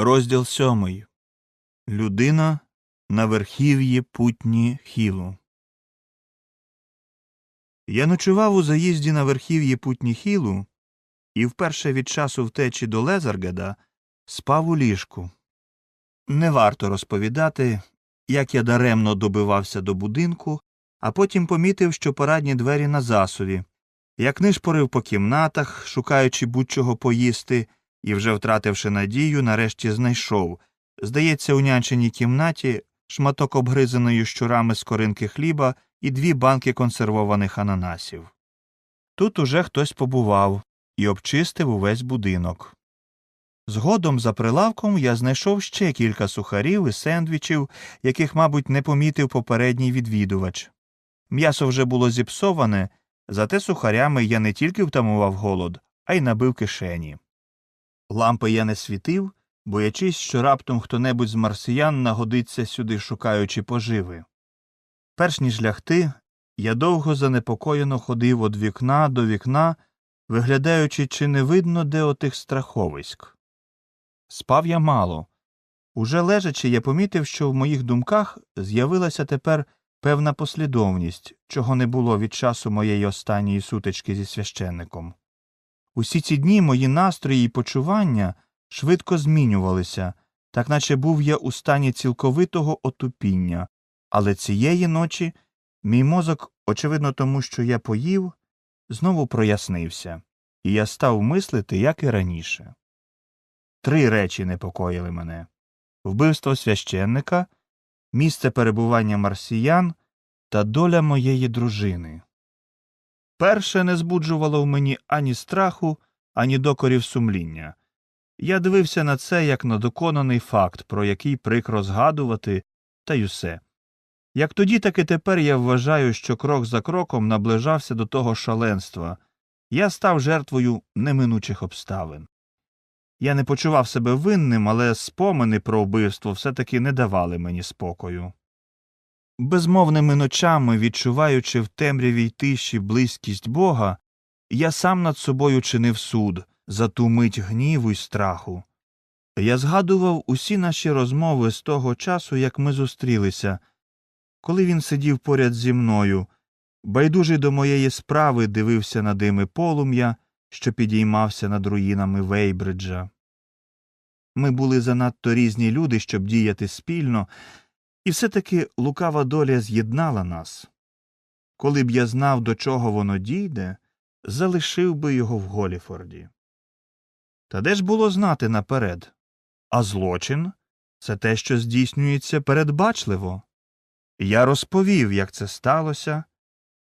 Розділ сьомий. Людина на верхів'ї путні хілу. Я ночував у заїзді на верхів'ї путні хілу і вперше від часу втечі до Лезаргеда спав у ліжку. Не варто розповідати, як я даремно добивався до будинку, а потім помітив, що парадні двері на засуві. Як нишпорив по кімнатах, шукаючи будь-чого поїсти, і, вже втративши надію, нарешті знайшов. Здається, у нянчиній кімнаті шматок обгризаної щурами скоринки хліба і дві банки консервованих ананасів. Тут уже хтось побував і обчистив увесь будинок. Згодом за прилавком я знайшов ще кілька сухарів і сендвічів, яких, мабуть, не помітив попередній відвідувач. М'ясо вже було зіпсоване, зате сухарями я не тільки втамував голод, а й набив кишені. Лампи я не світив, боячись, що раптом хто небудь з марсіян нагодиться сюди, шукаючи поживи. Перш ніж лягти, я довго занепокоєно ходив від вікна до вікна, виглядаючи, чи не видно де отих страховиськ. Спав я мало. Уже лежачи, я помітив, що в моїх думках з'явилася тепер певна послідовність, чого не було від часу моєї останньої сутички зі священником. Усі ці дні мої настрої і почування швидко змінювалися, так наче був я у стані цілковитого отупіння, але цієї ночі мій мозок, очевидно тому, що я поїв, знову прояснився, і я став мислити, як і раніше. Три речі непокоїли мене вбивство священника, місце перебування марсіян та доля моєї дружини. Перше не збуджувало в мені ані страху, ані докорів сумління. Я дивився на це як на доконаний факт, про який прикро згадувати, та й усе. Як тоді, так і тепер я вважаю, що крок за кроком наближався до того шаленства, я став жертвою неминучих обставин. Я не почував себе винним, але спомини про вбивство все таки не давали мені спокою. Безмовними ночами, відчуваючи в темрявій й тиші близькість Бога, я сам над собою чинив суд за ту мить гніву й страху. Я згадував усі наші розмови з того часу, як ми зустрілися, коли він сидів поряд зі мною, байдужий до моєї справи дивився на дими полум'я, що підіймався над руїнами Вейбриджа. Ми були занадто різні люди, щоб діяти спільно, і все таки лукава доля з'єднала нас. Коли б я знав, до чого воно дійде, залишив би його в Голіфорді. Та де ж було знати наперед? А злочин це те, що здійснюється передбачливо. Я розповів, як це сталося,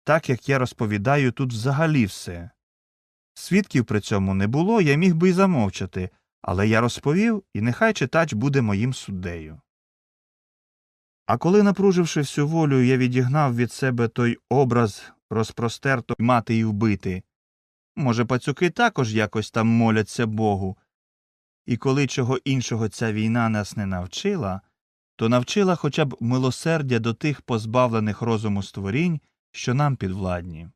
так як я розповідаю тут взагалі все. Свідків при цьому не було, я міг би й замовчати, але я розповів, і нехай читач буде моїм суддею. А коли, напруживши всю волю, я відігнав від себе той образ розпростерто мати і вбити, може, пацюки також якось там моляться Богу, і коли чого іншого ця війна нас не навчила, то навчила хоча б милосердя до тих позбавлених розуму створінь, що нам підвладні.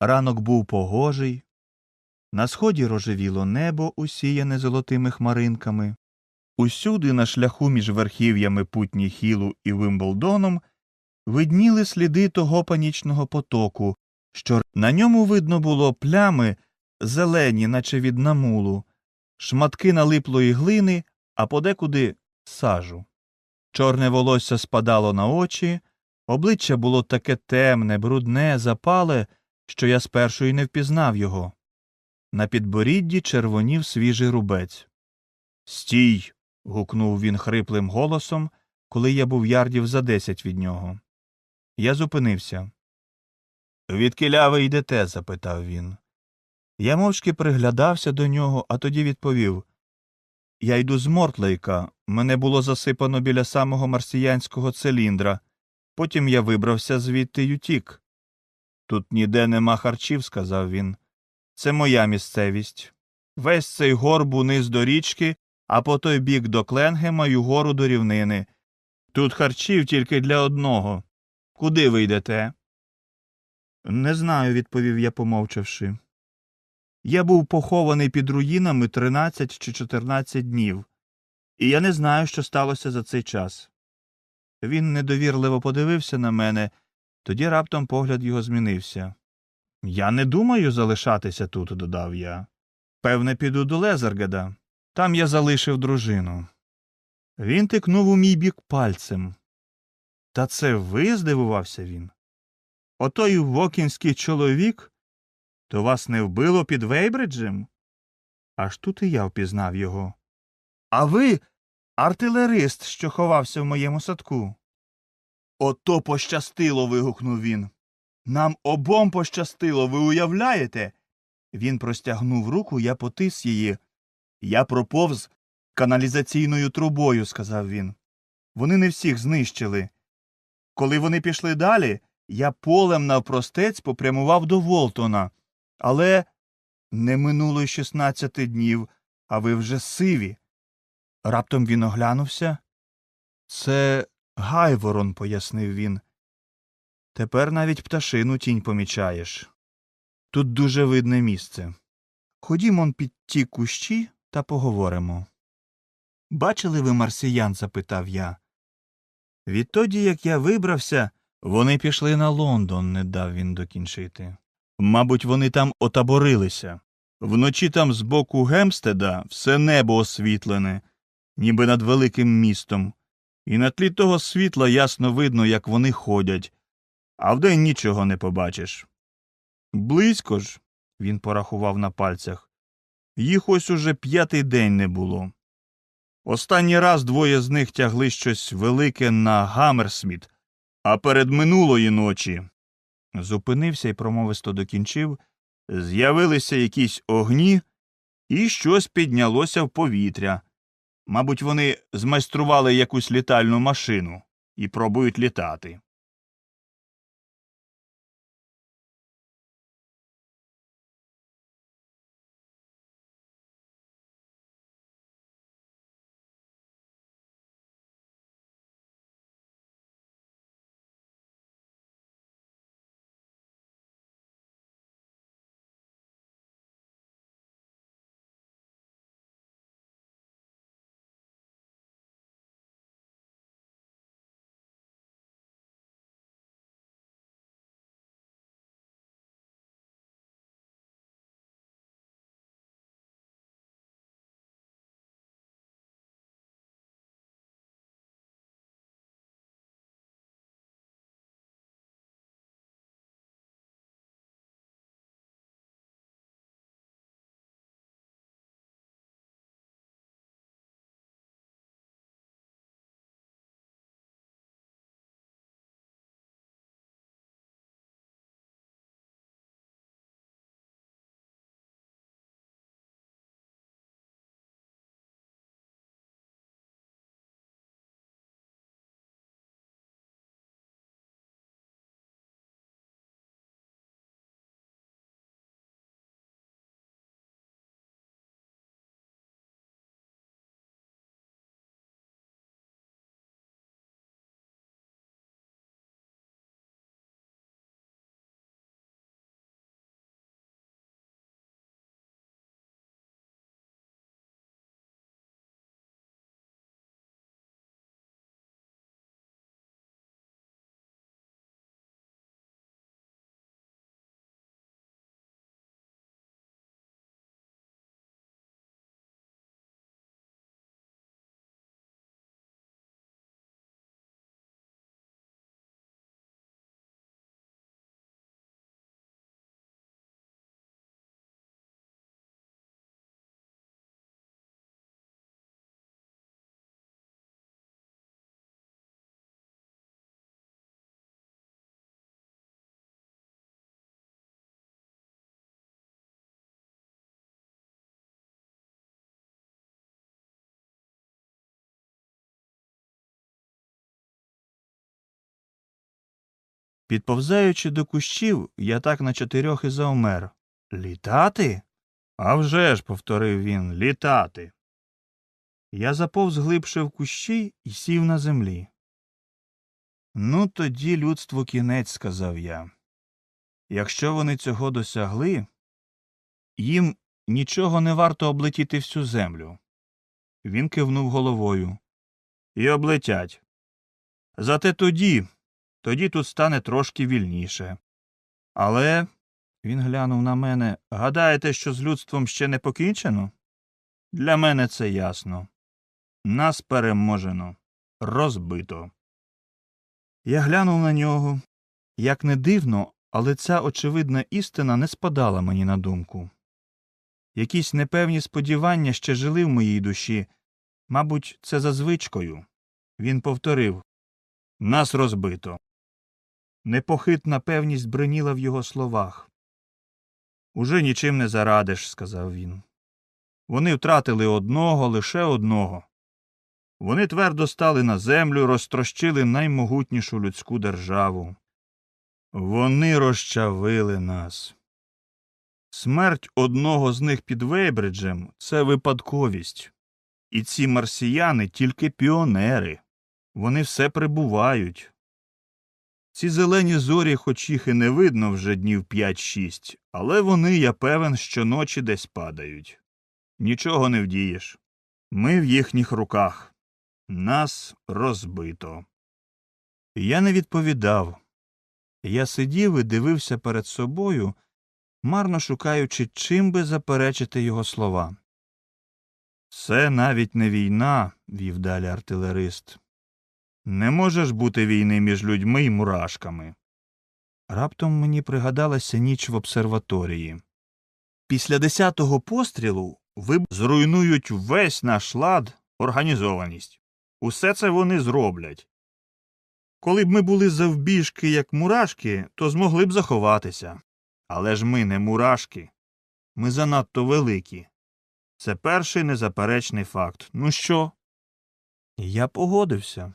Ранок був погожий, на сході рожевіло небо, усіяне золотими хмаринками, Усюди на шляху між верхів'ями путні Хілу і Вимблдоном видніли сліди того панічного потоку, що на ньому видно було плями, зелені, наче від намулу, шматки налиплої глини, а подекуди сажу. Чорне волосся спадало на очі, обличчя було таке темне, брудне, запале, що я спершу й не впізнав його. На підборідді червонів свіжий рубець. Стій. гукнув він хриплим голосом, коли я був ярдів за десять від нього. Я зупинився. Відкиля ви йдете? запитав він. Я мовчки приглядався до нього, а тоді відповів Я йду з Мортлейка. Мене було засипано біля самого марсіянського циліндра. Потім я вибрався звідти й утік. Тут ніде нема харчів, сказав він. Це моя місцевість. Весь цей горб униз до річки, а по той бік до Кленгема й угору до рівнини. Тут харчів тільки для одного. Куди ви йдете? Не знаю, відповів я, помовчавши. Я був похований під руїнами 13 чи 14 днів, і я не знаю, що сталося за цей час. Він недовірливо подивився на мене, тоді раптом погляд його змінився. Я не думаю залишатися тут, додав я. Певне, піду до Лезергеда. Там я залишив дружину. Він тикнув у мій бік пальцем. Та це ви? здивувався він. Отой вокінський чоловік? То вас не вбило під Вейбриджем? Аж тут і я впізнав його. А ви артилерист, що ховався в моєму садку. Ото пощастило. вигукнув він. Нам обом пощастило, ви уявляєте? Він простягнув руку, я потис її. Я проповз каналізаційною трубою, сказав він. Вони не всіх знищили. Коли вони пішли далі, я полем навпростець попрямував до Волтона. Але не минуло й шістнадцяти днів, а ви вже сиві. Раптом він оглянувся. Це Гайворон, пояснив він. Тепер навіть пташину тінь помічаєш. Тут дуже видне місце. Ходімо під ті кущі та поговоримо. Бачили ви марсіян? запитав я. Відтоді, як я вибрався, вони пішли на Лондон, не дав він докінчити. Мабуть, вони там отаборилися. Вночі там з боку Гемстеда все небо освітлене, ніби над великим містом, і на тлі того світла ясно видно, як вони ходять, а вдень нічого не побачиш. Близько ж, він порахував на пальцях, їх ось уже п'ятий день не було. Останній раз двоє з них тягли щось велике на Гаммерсміт, а перед минулої ночі. Зупинився і промовисто докінчив. З'явилися якісь огні, і щось піднялося в повітря. Мабуть, вони змайстрували якусь літальну машину і пробують літати. Підповзаючи до кущів, я так на чотирьох і завмер. Літати? «А вже ж», – повторив він, літати. Я заповз глибше в кущі і сів на землі. Ну, тоді людству кінець, сказав я. Якщо вони цього досягли, їм нічого не варто облетіти всю землю. Він кивнув головою. І облетять. Зате тоді, тоді тут стане трошки вільніше. Але. Він глянув на мене. Гадаєте, що з людством ще не покінчено? Для мене це ясно. Нас переможено, розбито. Я глянув на нього. Як не дивно, але ця очевидна істина не спадала мені на думку. Якісь непевні сподівання ще жили в моїй душі. Мабуть, це за звичкою. Він повторив Нас розбито. Непохитна певність бриніла в його словах. Уже нічим не зарадиш, сказав він. Вони втратили одного, лише одного. Вони твердо стали на землю, розтрощили наймогутнішу людську державу. Вони розчавили нас. Смерть одного з них під Вейбриджем це випадковість. І ці марсіяни тільки піонери. Вони все прибувають. Ці зелені зорі, хоч їх і не видно вже днів п'ять-шість, але вони, я певен, щоночі десь падають. Нічого не вдієш. Ми в їхніх руках. Нас розбито. Я не відповідав. Я сидів і дивився перед собою, марно шукаючи, чим би заперечити його слова. Це навіть не війна, вів далі артилерист. Не може ж бути війни між людьми і мурашками. Раптом мені пригадалася ніч в обсерваторії. Після десятого пострілу ви зруйнують весь наш лад, організованість. Усе це вони зроблять. Коли б ми були завбіжки, як мурашки, то змогли б заховатися. Але ж ми не мурашки. Ми занадто великі. Це перший незаперечний факт. Ну що? Я погодився.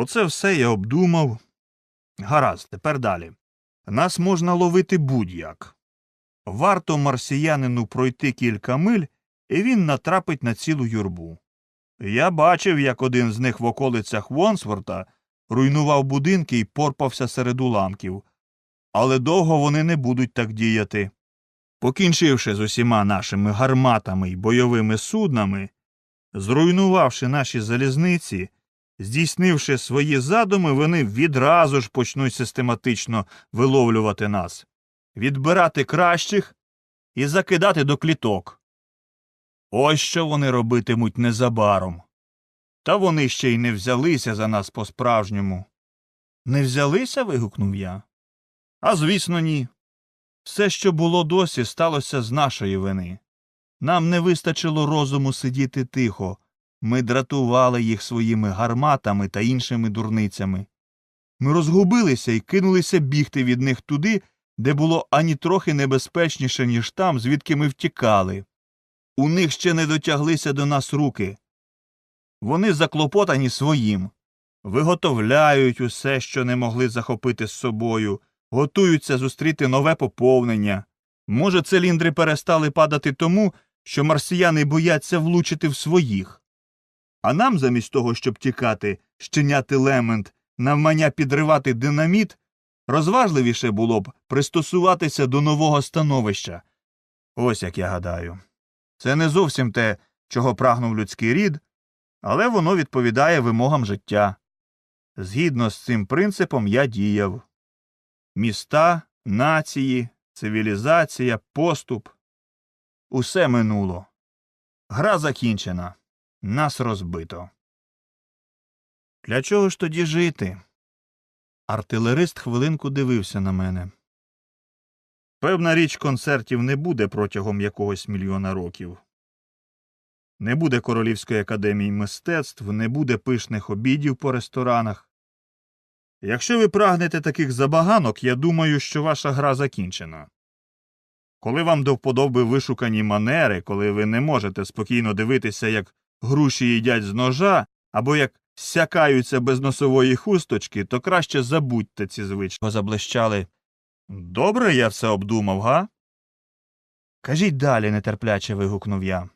Оце все я обдумав, Гаразд, тепер далі. Нас можна ловити будь-як. Варто марсіянину пройти кілька миль, і він натрапить на цілу юрбу. Я бачив, як один з них в околицях Вонсворта руйнував будинки і порпався серед уламків. Але довго вони не будуть так діяти. Покінчивши з усіма нашими гарматами й бойовими суднами, зруйнувавши наші залізниці, здійснивши свої задуми, вони відразу ж почнуть систематично виловлювати нас, відбирати кращих і закидати до кліток. Ось що вони робитимуть незабаром. Та вони ще й не взялися за нас по-справжньому. Не взялися? вигукнув я. А звісно, ні. Все, що було досі, сталося з нашої вини. Нам не вистачило розуму сидіти тихо. Ми дратували їх своїми гарматами та іншими дурницями. Ми розгубилися і кинулися бігти від них туди, де було ані трохи небезпечніше, ніж там, звідки ми втікали. У них ще не дотяглися до нас руки. Вони заклопотані своїм, виготовляють усе, що не могли захопити з собою, готуються зустріти нове поповнення. Може, циліндри перестали падати тому, що марсіяни бояться влучити в своїх. А нам, замість того, щоб тікати, щеняти лемент, навмання підривати динаміт, розважливіше було б пристосуватися до нового становища. Ось як я гадаю. Це не зовсім те, чого прагнув людський рід, але воно відповідає вимогам життя. Згідно з цим принципом я діяв. Міста, нації, цивілізація, поступ усе минуло. Гра закінчена. Нас розбито. Для чого ж тоді жити? Артилерист хвилинку дивився на мене. Певна річ концертів не буде протягом якогось мільйона років. Не буде Королівської академії мистецтв, не буде пишних обідів по ресторанах. Якщо ви прагнете таких забаганок, я думаю, що ваша гра закінчена. Коли вам до вподоби вишукані манери, коли ви не можете спокійно дивитися, як груші їдять з ножа, або як сякаються без носової хусточки, то краще забудьте ці звички. Заблищали. Добре я все обдумав, га? Кажіть далі, нетерпляче вигукнув я.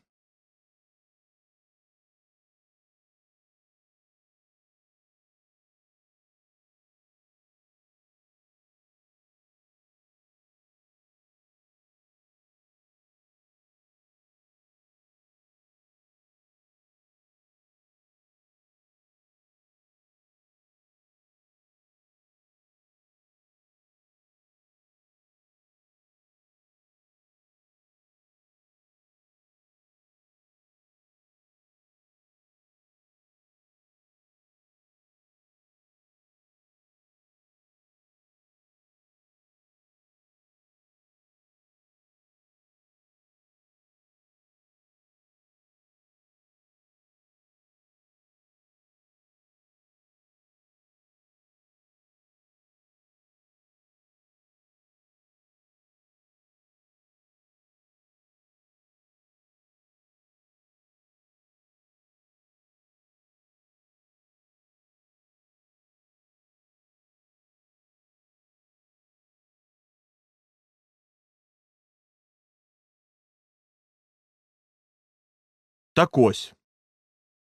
Так ось.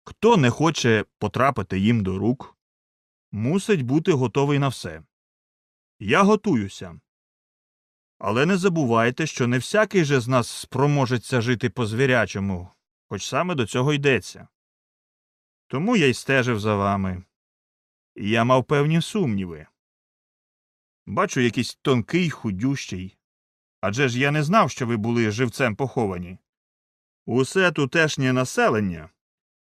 Хто не хоче потрапити їм до рук, мусить бути готовий на все. Я готуюся. Але не забувайте, що не всякий же з нас спроможеться жити по звірячому, хоч саме до цього йдеться. Тому я й стежив за вами. І я мав певні сумніви. Бачу якийсь тонкий, худющий. Адже ж я не знав, що ви були живцем поховані. Усе тутешнє населення,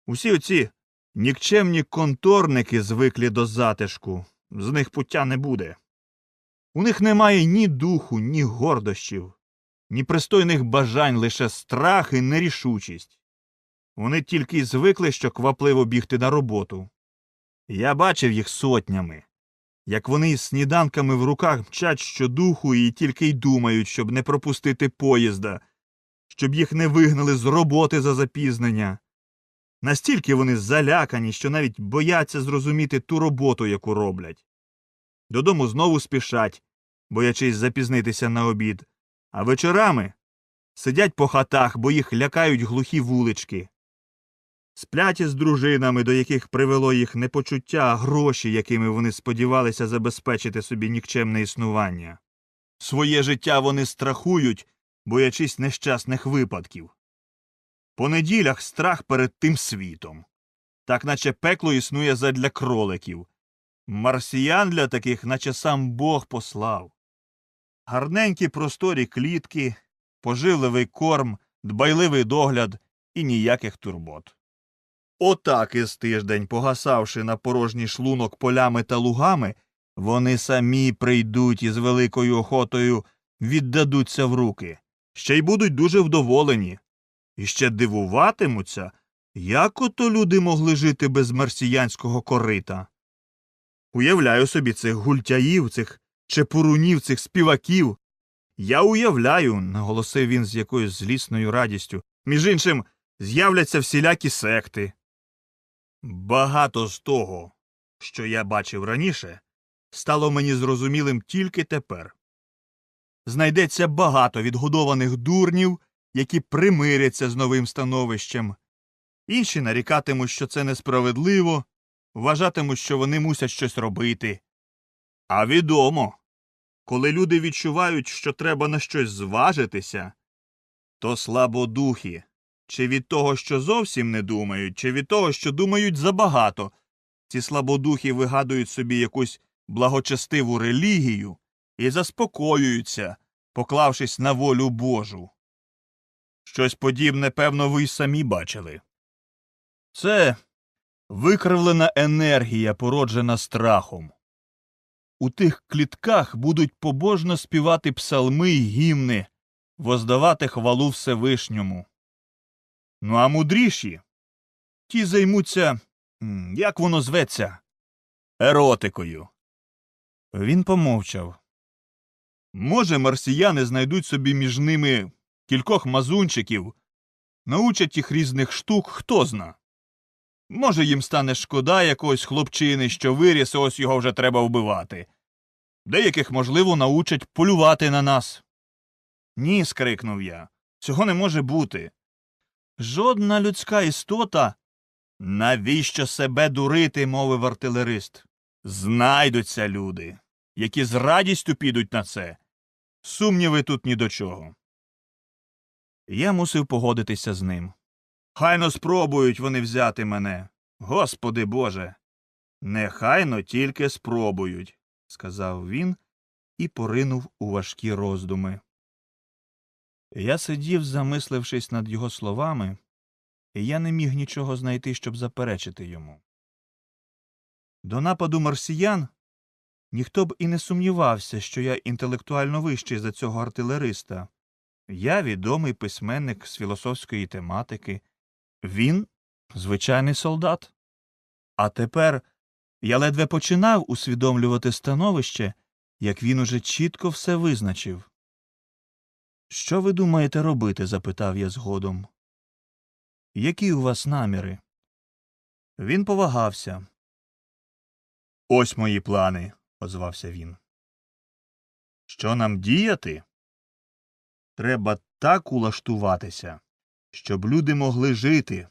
усі оці нікчемні конторники звиклі до затишку, з них пуття не буде. У них немає ні духу, ні гордощів, ні пристойних бажань, лише страх і нерішучість. Вони тільки й звикли, що квапливо бігти на роботу. Я бачив їх сотнями, як вони із сніданками в руках мчать щодуху і тільки й думають, щоб не пропустити поїзда, щоб їх не вигнали з роботи за запізнення. Настільки вони залякані, що навіть бояться зрозуміти ту роботу, яку роблять. Додому знову спішать, боячись запізнитися на обід, а вечорами сидять по хатах, бо їх лякають глухі вулички. Сплять із дружинами, до яких привело їх не почуття, а гроші, якими вони сподівалися забезпечити собі нікчемне існування. Своє життя вони страхують, боячись нещасних випадків. По неділях страх перед тим світом. Так наче пекло існує задля кроликів. Марсіян для таких, наче сам Бог послав. Гарненькі просторі клітки, поживливий корм, дбайливий догляд і ніяких турбот. Отак із тиждень, погасавши на порожній шлунок полями та лугами, вони самі прийдуть із великою охотою, віддадуться в руки, ще й будуть дуже вдоволені. І ще дивуватимуться, як ото люди могли жити без марсіянського корита. Уявляю собі цих гультяїв, цих чепурунів, цих співаків. Я уявляю, наголосив він з якоюсь злісною радістю. Між іншим, з'являться всілякі секти. Багато з того, що я бачив раніше, стало мені зрозумілим тільки тепер. Знайдеться багато відгодованих дурнів, які примиряться з новим становищем. Інші нарікатимуть, що це несправедливо, вважатимуть, що вони мусять щось робити. А відомо, коли люди відчувають, що треба на щось зважитися, то слабодухі, чи від того, що зовсім не думають, чи від того, що думають забагато, ці слабодухи вигадують собі якусь благочестиву релігію і заспокоюються, поклавшись на волю Божу. Щось подібне, певно, ви й самі бачили. Це викривлена енергія, породжена страхом. У тих клітках будуть побожно співати псалми й гімни, воздавати хвалу Всевишньому. Ну а мудріші ті займуться, як воно зветься, еротикою. Він помовчав. Може, марсіяни знайдуть собі між ними кількох мазунчиків, научать їх різних штук, хто зна. Може, їм стане шкода якогось хлопчини, що виріс, ось його вже треба вбивати. Деяких, можливо, научать полювати на нас. Ні, скрикнув я. Цього не може бути. Жодна людська істота. Навіщо себе дурити, мовив артилерист. Знайдуться люди, які з радістю підуть на це. Сумніви тут ні до чого. Я мусив погодитися з ним. Хайно спробують вони взяти мене. Господи Боже. Нехайно тільки спробують, сказав він і поринув у важкі роздуми. Я сидів, замислившись над його словами, і я не міг нічого знайти, щоб заперечити йому. До нападу марсіян ніхто б і не сумнівався, що я інтелектуально вищий за цього артилериста. Я відомий письменник з філософської тематики. Він звичайний солдат. А тепер я ледве починав усвідомлювати становище, як він уже чітко все визначив. Що ви думаєте робити? запитав я згодом. Які у вас наміри? Він повагався. Ось мої плани, озвався він. Що нам діяти? Треба так улаштуватися, щоб люди могли жити,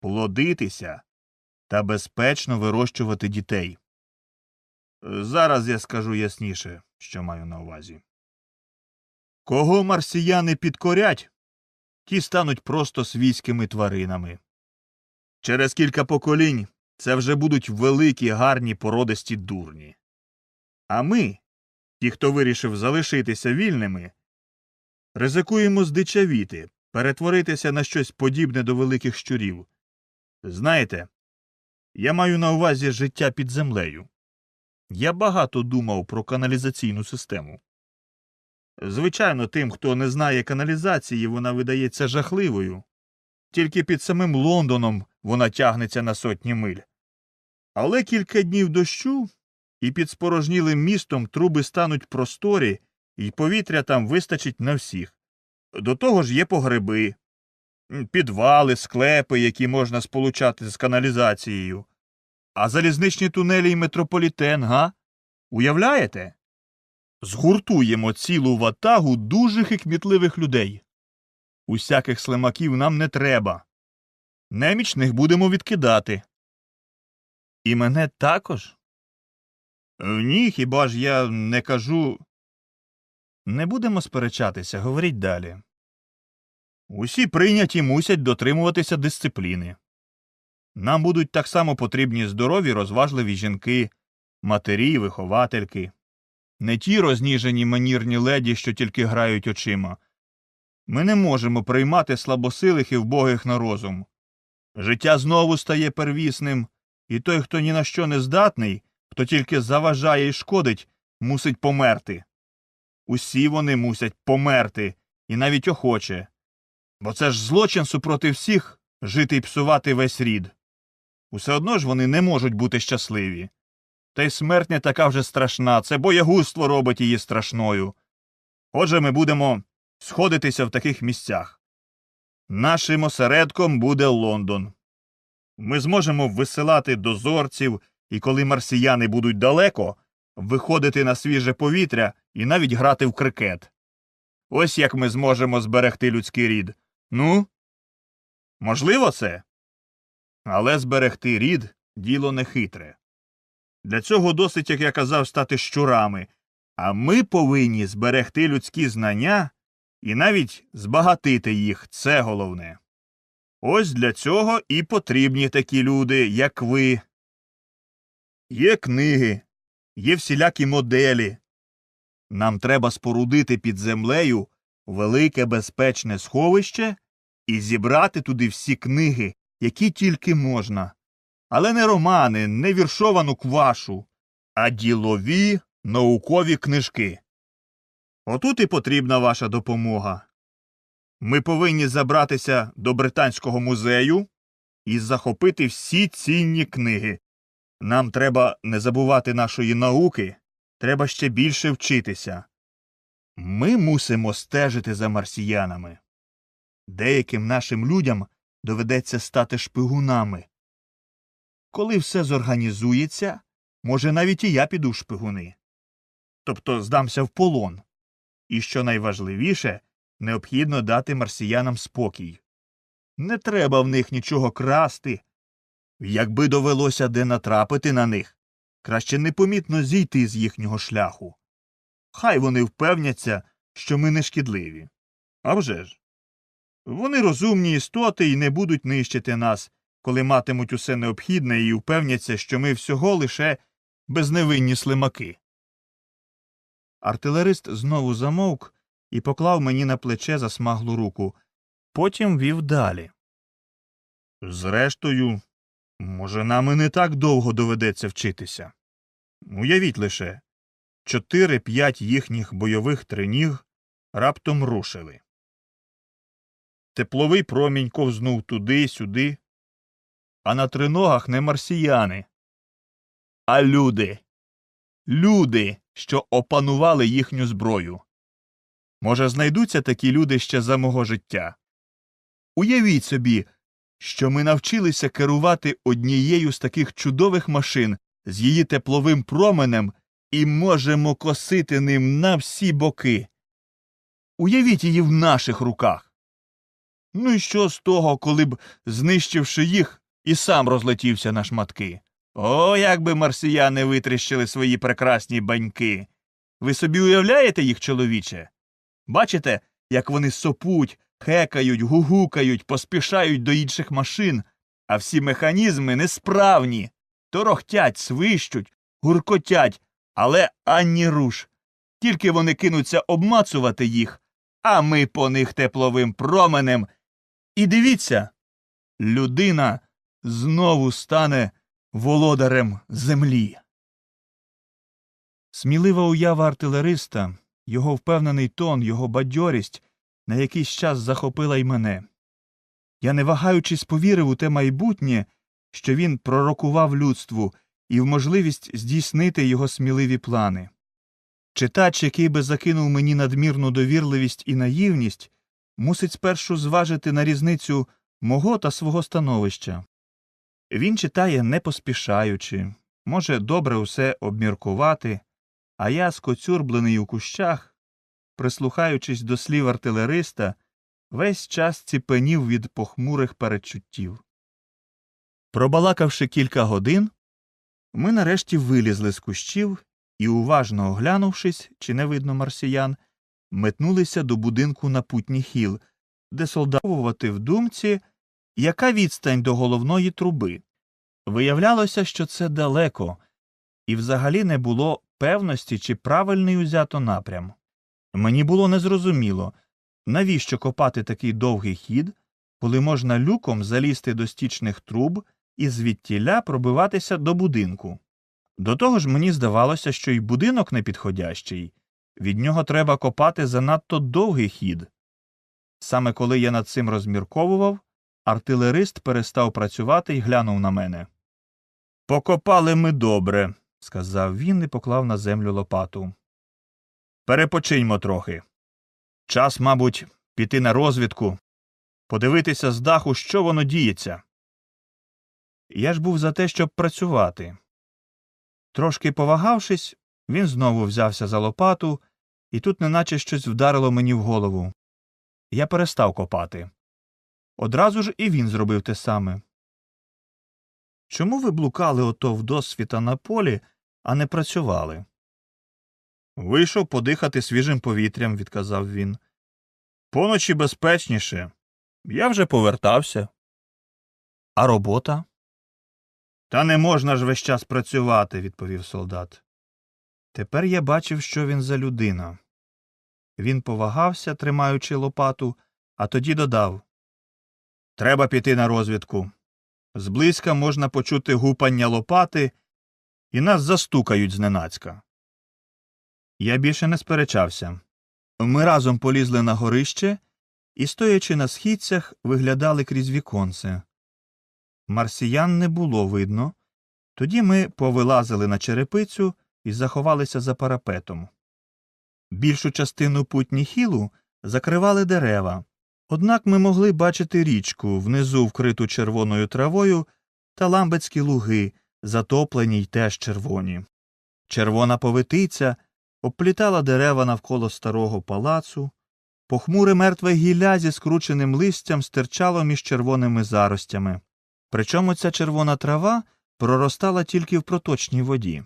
плодитися та безпечно вирощувати дітей. Зараз я скажу ясніше, що маю на увазі. Кого марсіяни підкорять, ті стануть просто свійськими тваринами. Через кілька поколінь це вже будуть великі гарні породисті дурні. А ми, ті, хто вирішив залишитися вільними, ризикуємо здичавіти, перетворитися на щось подібне до великих щурів. Знаєте, я маю на увазі життя під землею. Я багато думав про каналізаційну систему. Звичайно, тим, хто не знає каналізації, вона видається жахливою. Тільки під самим Лондоном вона тягнеться на сотні миль. Але кілька днів дощу, і під спорожнілим містом труби стануть просторі, і повітря там вистачить на всіх. До того ж є погреби, підвали, склепи, які можна сполучати з каналізацією. А залізничні тунелі і метрополітен, га? Уявляєте? Згуртуємо цілу ватагу дужих і кмітливих людей. Усяких слимаків нам не треба. Немічних будемо відкидати. І мене також? Е, Ні, хіба ж я не кажу. Не будемо сперечатися, говоріть далі. Усі прийняті мусять дотримуватися дисципліни. Нам будуть так само потрібні здорові, розважливі жінки, матері, виховательки, не ті розніжені манірні леді, що тільки грають очима. Ми не можемо приймати слабосилих і вбогих на розум. Життя знову стає первісним, і той, хто ні на що не здатний, хто тільки заважає і шкодить, мусить померти. Усі вони мусять померти, і навіть охоче. Бо це ж злочин супроти всіх жити й псувати весь рід. Усе одно ж вони не можуть бути щасливі. Та й смерть не така вже страшна, це боягузтво робить її страшною. Отже, ми будемо сходитися в таких місцях. Нашим осередком буде Лондон. Ми зможемо висилати дозорців, і коли марсіяни будуть далеко, виходити на свіже повітря і навіть грати в крикет. Ось як ми зможемо зберегти людський рід. Ну? Можливо це? Але зберегти рід діло нехитре. Для цього досить, як я казав, стати щурами, а ми повинні зберегти людські знання і навіть збагатити їх це головне. Ось для цього і потрібні такі люди, як ви. Є книги, є всілякі моделі. Нам треба спорудити під землею велике безпечне сховище і зібрати туди всі книги, які тільки можна. Але не романи, не віршовану квашу, а ділові наукові книжки. Отут і потрібна ваша допомога. Ми повинні забратися до Британського музею і захопити всі цінні книги. Нам треба не забувати нашої науки, треба ще більше вчитися. Ми мусимо стежити за марсіянами. Деяким нашим людям доведеться стати шпигунами. Коли все зорганізується, може, навіть і я піду в шпигуни. Тобто здамся в полон. І що найважливіше, необхідно дати марсіянам спокій. Не треба в них нічого красти. Якби довелося де натрапити на них, краще непомітно зійти з їхнього шляху. Хай вони впевняться, що ми не шкідливі. А вже ж. Вони розумні істоти і не будуть нищити нас, коли матимуть усе необхідне і впевняться, що ми всього лише безневинні слимаки. Артилерист знову замовк і поклав мені на плече засмаглу руку. Потім вів далі. Зрештою, може, нам і не так довго доведеться вчитися. Уявіть лише чотири-п'ять їхніх бойових триніг раптом рушили. Тепловий промінь ковзнув туди сюди, а на триногах не марсіяни, а люди. Люди, що опанували їхню зброю. Може, знайдуться такі люди ще за мого життя. Уявіть собі, що ми навчилися керувати однією з таких чудових машин з її тепловим променем і можемо косити ним на всі боки. Уявіть її в наших руках. Ну і що з того, коли б, знищивши їх, і сам розлетівся на шматки? О, як би марсіяни витріщили свої прекрасні баньки. Ви собі уявляєте їх, чоловіче? Бачите, як вони сопуть, хекають, гугукають, поспішають до інших машин, а всі механізми несправні, торохтять, свищуть, гуркотять, але ані руш. Тільки вони кинуться обмацувати їх, а ми по них тепловим променем. І дивіться, людина знову стане володарем землі. Смілива уява артилериста, його впевнений тон, його бадьорість на якийсь час захопила й мене. Я, не вагаючись, повірив у те майбутнє, що він пророкував людству, і в можливість здійснити його сміливі плани. Читач, який би закинув мені надмірну довірливість і наївність, мусить спершу зважити на різницю мого та свого становища. Він читає не поспішаючи, може добре усе обміркувати, а я, скоцюрблений у кущах, прислухаючись до слів артилериста, весь час ціпенів від похмурих передчуттів. Пробалакавши кілька годин, ми нарешті вилізли з кущів і, уважно оглянувшись, чи не видно марсіян, метнулися до будинку на путній хіл, де солдатувати в думці, яка відстань до головної труби. Виявлялося, що це далеко, і взагалі не було певності, чи правильний узято напрям. Мені було незрозуміло, навіщо копати такий довгий хід, коли можна люком залізти до стічних труб і звідтіля пробиватися до будинку. До того ж мені здавалося, що й будинок непідходящий, від нього треба копати занадто довгий хід. Саме коли я над цим розмірковував, артилерист перестав працювати і глянув на мене. Покопали ми добре, сказав він і поклав на землю лопату. Перепочиньмо трохи. Час, мабуть, піти на розвідку, подивитися з даху, що воно діється. Я ж був за те, щоб працювати. Трошки повагавшись, він знову взявся за лопату, і тут неначе щось вдарило мені в голову. Я перестав копати. Одразу ж і він зробив те саме. Чому ви блукали ото вдосвіта на полі, а не працювали? Вийшов подихати свіжим повітрям, відказав він. Поночі безпечніше. Я вже повертався. А робота? Та не можна ж весь час працювати, відповів солдат. Тепер я бачив, що він за людина. Він повагався, тримаючи лопату, а тоді додав Треба піти на розвідку. Зблизька можна почути гупання лопати, і нас застукають зненацька. Я більше не сперечався. Ми разом полізли на горище і, стоячи на східцях, виглядали крізь віконце. Марсіян не було видно. Тоді ми повилазили на черепицю і заховалися за парапетом. Більшу частину путні хілу закривали дерева, однак ми могли бачити річку, внизу вкриту червоною травою, та ламбецькі луги, затоплені й теж червоні. Червона повитиця обплітала дерева навколо старого палацу, похмуре мертве гілля зі скрученим листям стирчало між червоними заростями. Причому ця червона трава проростала тільки в проточній воді.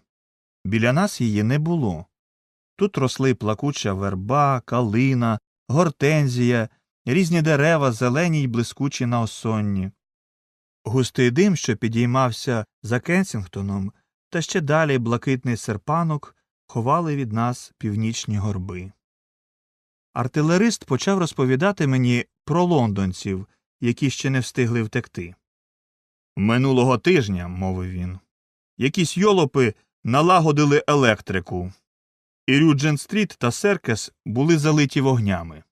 Біля нас її не було. Тут росли плакуча верба, калина, гортензія, різні дерева, зелені й блискучі на осонні. Густий дим, що підіймався за Кенсінгтоном, та ще далі блакитний серпанок ховали від нас північні горби. Артилерист почав розповідати мені про лондонців, які ще не встигли втекти. Минулого тижня, мовив він, якісь йолопи налагодили електрику, і Ріджент-стріт та Серкес були залиті вогнями.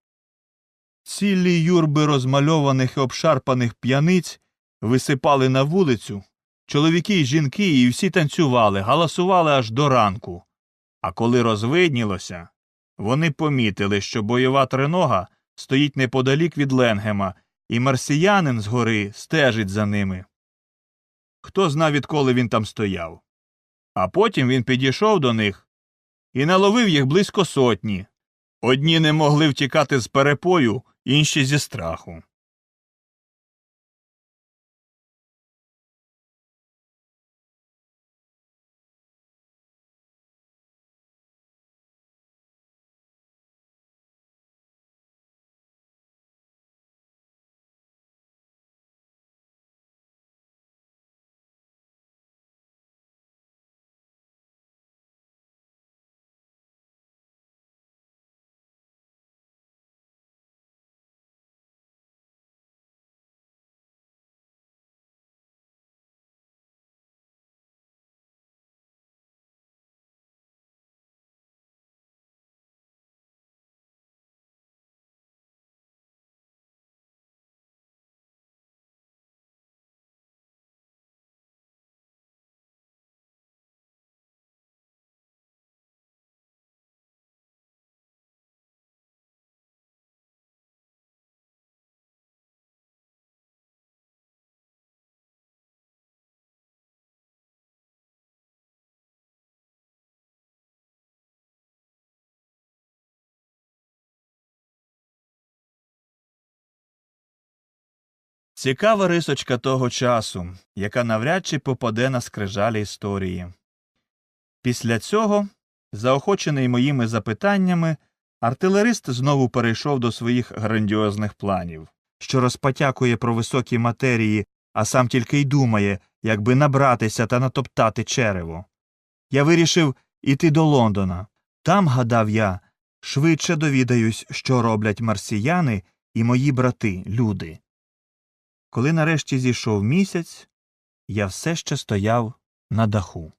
Цілі юрби розмальованих і обшарпаних п'яниць висипали на вулицю, чоловіки й жінки і всі танцювали, галасували аж до ранку. А коли розвиднілося, вони помітили, що бойова тринога стоїть неподалік від Ленгема, і марсіянин згори стежить за ними. Хто зна, відколи він там стояв. А потім він підійшов до них і наловив їх близько сотні. Одні не могли втікати з перепою, інші зі страху. Цікава рисочка того часу, яка навряд чи попаде на скрижалі історії. Після цього, заохочений моїми запитаннями, артилерист знову перейшов до своїх грандіозних планів, що розпотякує про високі матерії, а сам тільки й думає, якби набратися та натоптати черево. Я вирішив іти до Лондона. Там, гадав я, швидше довідаюсь, що роблять марсіяни і мої брати, люди. Коли нарешті зійшов місяць, я все ще стояв на даху.